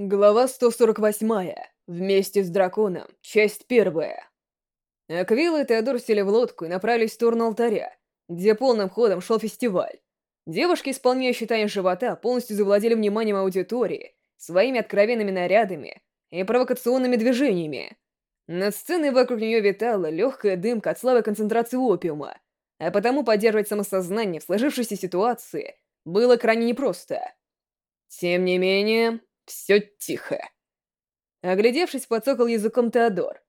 Глава 148. Вместе с драконом. Часть первая. Аквилл и Теодор сели в лодку и направились в сторону алтаря, где полным ходом шел фестиваль. Девушки, исполняющие танец живота, полностью завладели вниманием аудитории своими откровенными нарядами и провокационными движениями. Над сценой вокруг нее витала легкая дымка от слабой концентрации опиума, а потому поддерживать самосознание в сложившейся ситуации было крайне непросто. Тем не менее, все тихо. Оглядевшись, подсокал языком Теодор.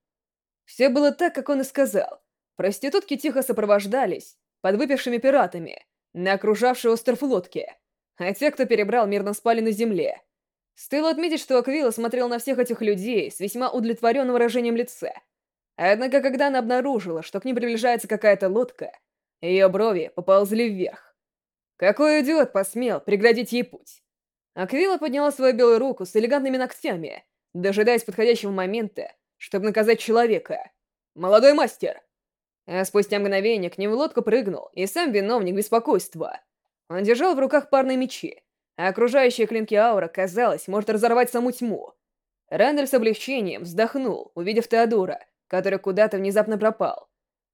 Все было так, как он и сказал. Проститутки тихо сопровождались под выпившими пиратами на окружавшей остров лодки, а те, кто перебрал, мирно спали на земле. Стоило отметить, что Аквила смотрел на всех этих людей с весьма удовлетворенным выражением лица. Однако, когда она обнаружила, что к ним приближается какая-то лодка, ее брови поползли вверх. Какой идиот посмел преградить ей путь? Аквила подняла свою белую руку с элегантными ногтями, дожидаясь подходящего момента, чтобы наказать человека. «Молодой мастер!» А спустя мгновение к нему в лодку прыгнул и сам виновник беспокойства. Он держал в руках парные мечи, а окружающие клинки аура, казалось, может разорвать саму тьму. Рэндаль с облегчением вздохнул, увидев Теодора, который куда-то внезапно пропал.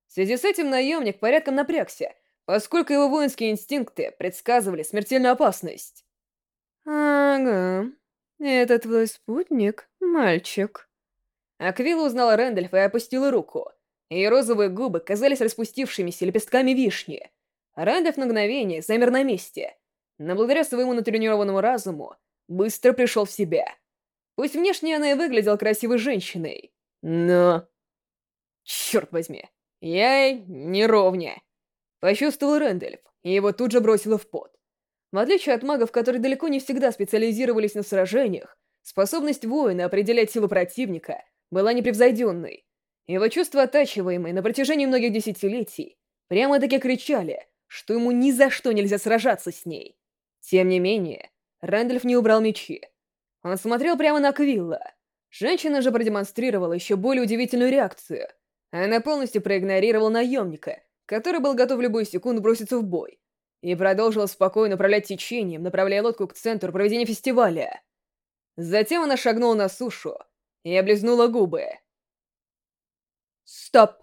В связи с этим наемник порядком напрягся, поскольку его воинские инстинкты предсказывали смертельную опасность. «Ага, это твой спутник, мальчик». Аквила узнала Рэндальфа и опустила руку. Ее розовые губы казались распустившимися лепестками вишни. Рэндальф на мгновение замер на месте, но благодаря своему натренированному разуму быстро пришел в себя. Пусть внешне она и выглядела красивой женщиной, но... Черт возьми, я ей не ровня. Почувствовал Рэндальф, и его тут же бросило в пот. В отличие от магов, которые далеко не всегда специализировались на сражениях, способность воина определять силу противника была непревзойденной. Его чувства, оттачиваемые на протяжении многих десятилетий, прямо-таки кричали, что ему ни за что нельзя сражаться с ней. Тем не менее, Рэндальф не убрал мечи. Он смотрел прямо на Квилла. Женщина же продемонстрировала еще более удивительную реакцию. Она полностью проигнорировала наемника, который был готов в любую секунду броситься в бой и продолжила спокойно управлять течением, направляя лодку к центру проведения фестиваля. Затем она шагнула на сушу и облизнула губы. «Стоп!»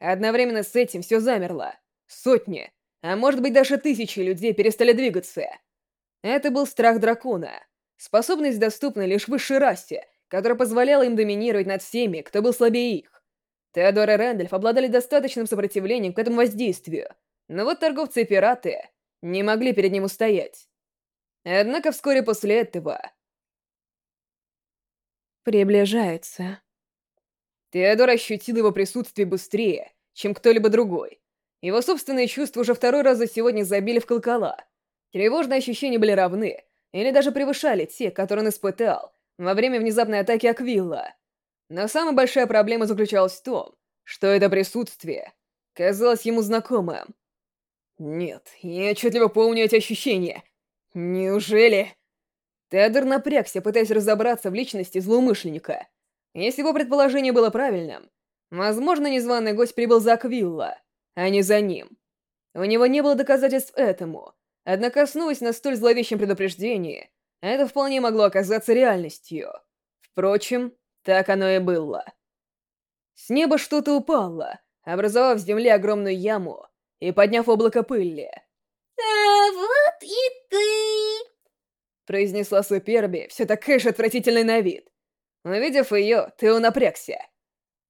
Одновременно с этим все замерло. Сотни, а может быть даже тысячи людей перестали двигаться. Это был страх дракона. Способность доступна лишь высшей расе, которая позволяла им доминировать над всеми, кто был слабее их. Теодор и Рэндальф обладали достаточным сопротивлением к этому воздействию, но вот торговцы и пираты не могли перед ним устоять. Однако вскоре после этого... Приближается. Теодор ощутил его присутствие быстрее, чем кто-либо другой. Его собственные чувства уже второй раз за сегодня забили в колокола. Тревожные ощущения были равны, или даже превышали те, которые он испытал во время внезапной атаки Аквилла. Но самая большая проблема заключалась в том, что это присутствие казалось ему знакомым. Нет, я отчетливо помню эти ощущения. Неужели? Теодор напрягся, пытаясь разобраться в личности злоумышленника. Если его предположение было правильным, возможно, незваный гость прибыл за Аквилла, а не за ним. У него не было доказательств этому, однако, основываясь на столь зловещем предупреждении, это вполне могло оказаться реальностью. Впрочем, так оно и было. С неба что-то упало, образовав в земле огромную яму — и подняв облако пыли. «А вот и ты!» произнесла Суперби, все такая же отвратительная на вид. Увидев ее, ты напрягся.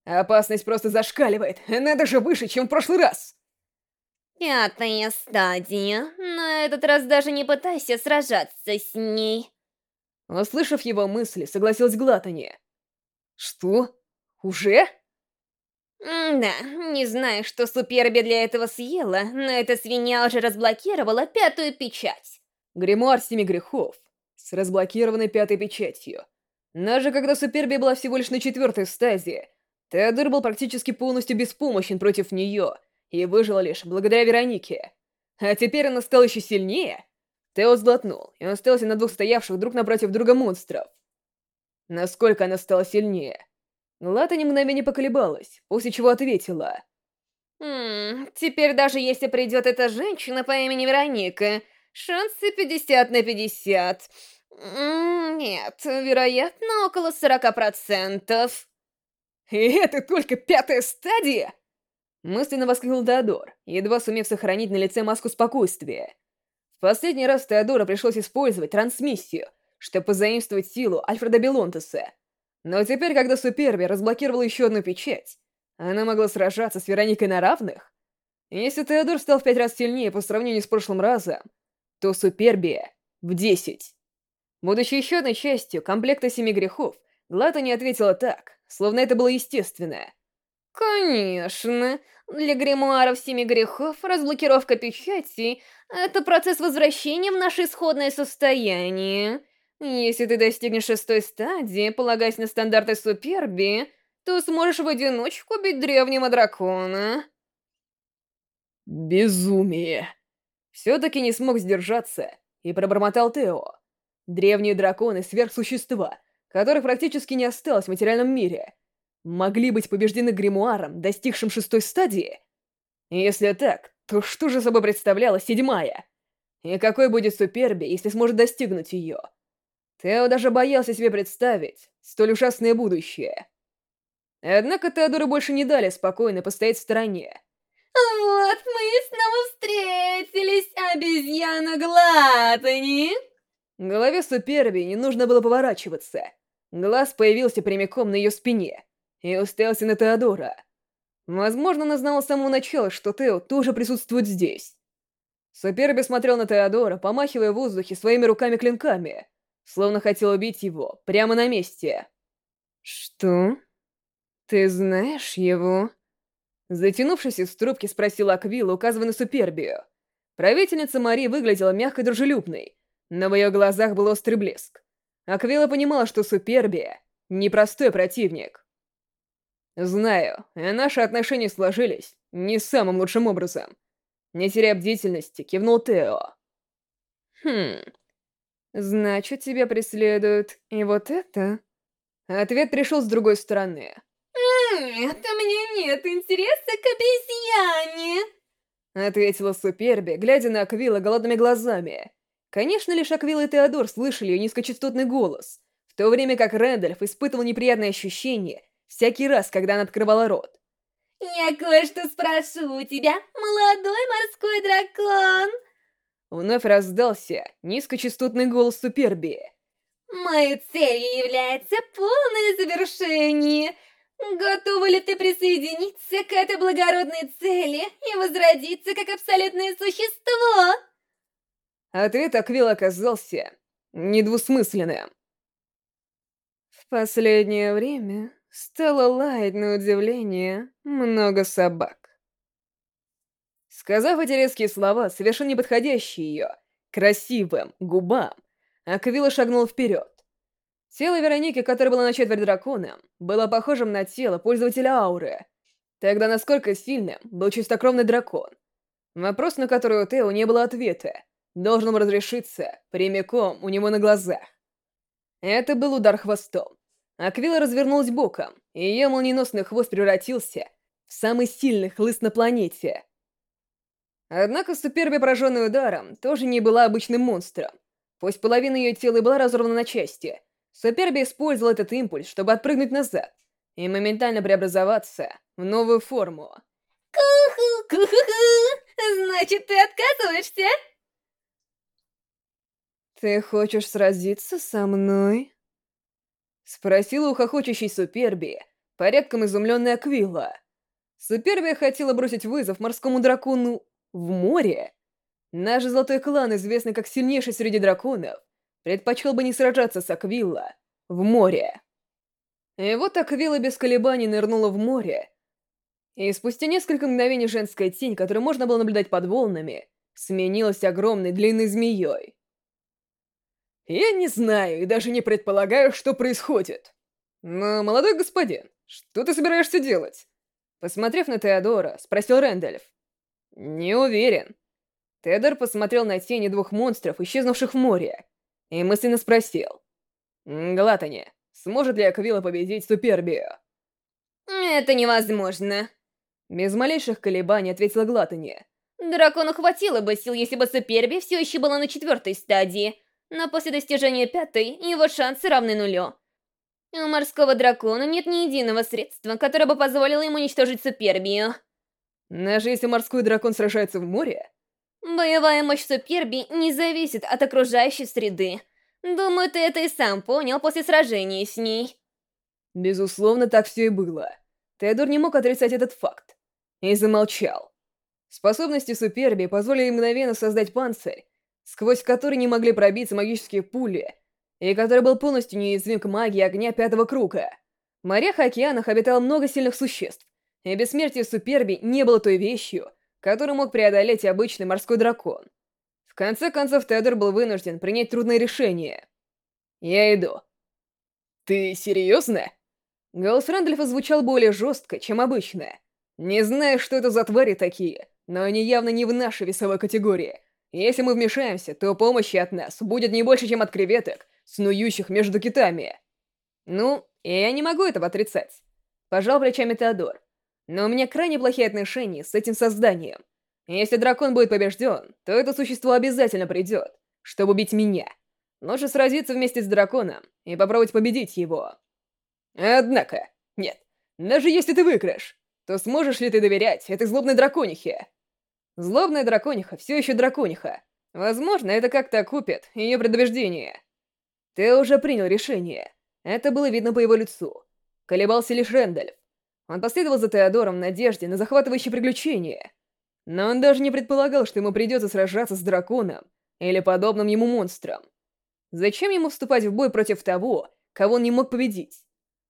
Опасность просто зашкаливает, она даже выше, чем в прошлый раз. «Пятая стадия. На этот раз даже не пытайся сражаться с ней». Услышав его мысли, согласилась Глатани. «Что? Уже?» Да, не знаю, что Суперби для этого съела, но эта свинья уже разблокировала пятую печать. Гримуар семи грехов с разблокированной пятой печатью. Даже когда Суперби была всего лишь на четвертой стадии, Теодор был практически полностью беспомощен против нее и выжил лишь благодаря Веронике. А теперь она стала еще сильнее. Тео сглотнул, и он остался на двух стоявших друг напротив друга монстров. Насколько она стала сильнее? Лата немного не поколебалась, после чего ответила. «Ммм, теперь даже если придет эта женщина по имени Вероника, шансы 50 на 50. Ммм, нет, вероятно, около 40%. «И это только пятая стадия?» Мысленно воскликнул Теодор, едва сумев сохранить на лице маску спокойствия. В последний раз Теодора пришлось использовать трансмиссию, чтобы позаимствовать силу Альфреда Белонтеса, но теперь, когда Суперби разблокировала еще одну печать, она могла сражаться с Вероникой на равных. Если Теодор стал в пять раз сильнее по сравнению с прошлым разом, то Суперби в десять. Будучи еще одной частью комплекта «Семи грехов», Глата не ответила так, словно это было естественно. «Конечно. Для гримуаров «Семи грехов» разблокировка печати — это процесс возвращения в наше исходное состояние». Если ты достигнешь шестой стадии, полагаясь на стандарты Суперби, то сможешь в одиночку бить древнего дракона. Безумие. Все-таки не смог сдержаться и пробормотал Тео. Древние драконы — сверхсущества, которых практически не осталось в материальном мире. Могли быть побеждены гримуаром, достигшим шестой стадии? Если так, то что же собой представляла седьмая? И какой будет Суперби, если сможет достигнуть ее? — Тео даже боялся себе представить столь ужасное будущее. Однако Теодору больше не дали спокойно постоять в стороне. «Вот мы и снова встретились, словно хотел убить его прямо на месте. «Что? Ты знаешь его?» Затянувшись из трубки, спросила Аквилла, указывая на Супербию. Правительница Мари выглядела мягко дружелюбной, но в ее глазах был острый блеск. Аквилла понимала, что Супербия — непростой противник. «Знаю, и э, наши отношения сложились не самым лучшим образом». Не теряя бдительности, кивнул Тео. «Хм, Значит, тебя преследуют. И вот это... Ответ пришел с другой стороны. «Это мне нет интереса к обезьяне!» Ответила Суперби, глядя на Аквила голодными глазами. Конечно, лишь Аквил и Теодор слышали ее низкочастотный голос, в то время как Рэндальф испытывал неприятные ощущения всякий раз, когда она открывала рот. «Я кое-что спрошу у тебя, молодой морской дракон!» Вновь раздался низкочастотный голос Суперби. «Моей целью является полное завершение. Готова ли ты присоединиться к этой благородной цели и возродиться как абсолютное существо?» Ответ Аквил оказался недвусмысленным. В последнее время стало лаять на удивление много собак. Сказав эти резкие слова, совершенно не подходящие ее, красивым губам, Аквила шагнул вперед. Тело Вероники, которое было на четверть дракона, было похожим на тело пользователя ауры. Тогда насколько сильным был чистокровный дракон? Вопрос, на который у Тео не было ответа, должен был разрешиться прямиком у него на глазах. Это был удар хвостом. Аквила развернулась боком, и ее молниеносный хвост превратился в самый сильный хлыст на планете — Однако суперби, пораженный ударом, тоже не была обычным монстром. Пусть половина ее тела была разорвана на части, суперби использовал этот импульс, чтобы отпрыгнуть назад и моментально преобразоваться в новую форму. «Ку-ху, Значит, ты отказываешься?» «Ты хочешь сразиться со мной?» Спросила у суперби, порядком изумленная Аквила. Суперби хотела бросить вызов морскому дракону в море? Наш золотой клан известный как сильнейший среди драконов, предпочел бы не сражаться с Аквилла в море. И вот Аквилла без колебаний нырнула в море, и спустя несколько мгновений женская тень, которую можно было наблюдать под волнами, сменилась огромной длинной змеей. «Я не знаю и даже не предполагаю, что происходит. Но, молодой господин, что ты собираешься делать?» Посмотрев на Теодора, спросил Рэндальф. «Не уверен». Тедер посмотрел на тени двух монстров, исчезнувших в море, и мысленно спросил. «Глатани, сможет ли Аквила победить Супербию?» «Это невозможно», — без малейших колебаний ответила Глатани. «Дракону хватило бы сил, если бы Суперби все еще была на четвертой стадии, но после достижения пятой его шансы равны нулю. У морского дракона нет ни единого средства, которое бы позволило ему уничтожить Супербию». Даже если морской дракон сражается в обессмертие суперби не было той вещью, которую мог преодолеть обычный морской дракон. В конце концов, Теодор был вынужден принять трудное решение. «Я иду». «Ты серьезно?» Голос Рэндальфа звучал более жестко, чем обычно. «Не знаю, что это за твари такие, но они явно не в нашей весовой категории. Если мы вмешаемся, то помощи от нас будет не больше, чем от креветок, снующих между китами». «Ну, я не могу этого отрицать», — пожал плечами Теодор. Но у меня крайне плохие отношения с этим созданием. Если дракон будет побежден, то это существо обязательно придет, чтобы убить меня. Лучше сразиться вместе с драконом и попробовать победить его. Однако, нет, даже если ты выиграешь, то сможешь ли ты доверять этой злобной драконихе? Злобная дракониха все еще дракониха. Возможно, это как-то окупит ее предубеждение. Ты уже принял решение. Это было видно по его лицу. Колебался лишь Рэндальф. Он последовал за Теодором в надежде на захватывающее приключение. Но он даже не предполагал, что ему придется сражаться с драконом или подобным ему монстром. Зачем ему вступать в бой против того, кого он не мог победить?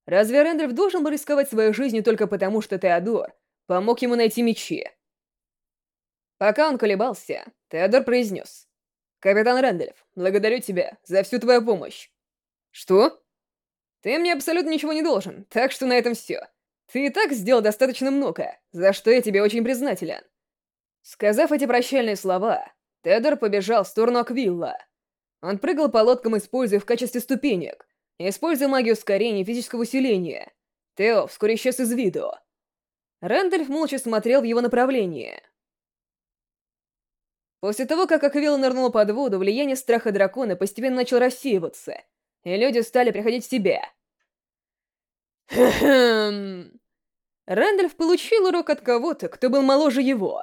Разве Рендерф должен был рисковать своей жизнью только потому, что Теодор помог ему найти мечи? Пока он колебался, Теодор произнес. «Капитан Рэндальф, благодарю тебя за всю твою помощь». «Что?» «Ты мне абсолютно ничего не должен, так что на этом все. Ты и так сделал достаточно много, за что я тебе очень признателен. Сказав эти прощальные слова, Тедор побежал в сторону Аквилла. Он прыгал по лодкам, используя в качестве ступенек, используя магию ускорения и физического усиления. Тео вскоре исчез из виду. Рэндальф молча смотрел в его направлении. После того, как Аквилла нырнула под воду, влияние страха дракона постепенно начало рассеиваться, и люди стали приходить в себя — Хм. Рэндальф получил урок от кого-то, кто был моложе его.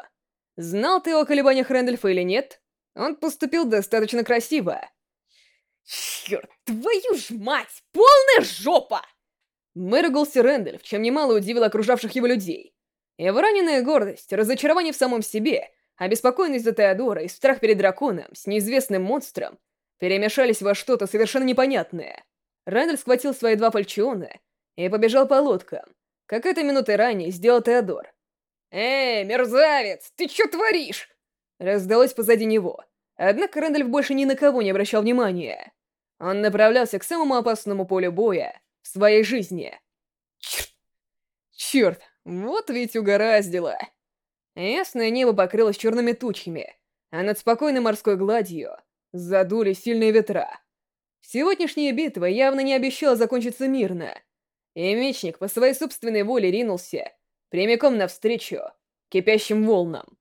Знал ты о колебаниях Рэндальфа или нет, он поступил достаточно красиво. «Черт, твою ж мать! Полная жопа!» Выругался Рэндальф, чем немало удивил окружавших его людей. Его раненая гордость, разочарование в самом себе, обеспокоенность за Теодора и страх перед драконом с неизвестным монстром перемешались во что-то совершенно непонятное. Рэндальф схватил свои два пальчиона — и побежал по лодкам. Как это минуты ранее сделал Теодор. «Эй, мерзавец, ты чё творишь?» Раздалось позади него. Однако Рэндальф больше ни на кого не обращал внимания. Он направлялся к самому опасному полю боя в своей жизни. Черт! Черт, вот ведь угораздило. Ясное небо покрылось черными тучами, а над спокойной морской гладью задули сильные ветра. Сегодняшняя битва явно не обещала закончиться мирно, и мечник по своей собственной воле ринулся прямиком навстречу кипящим волнам.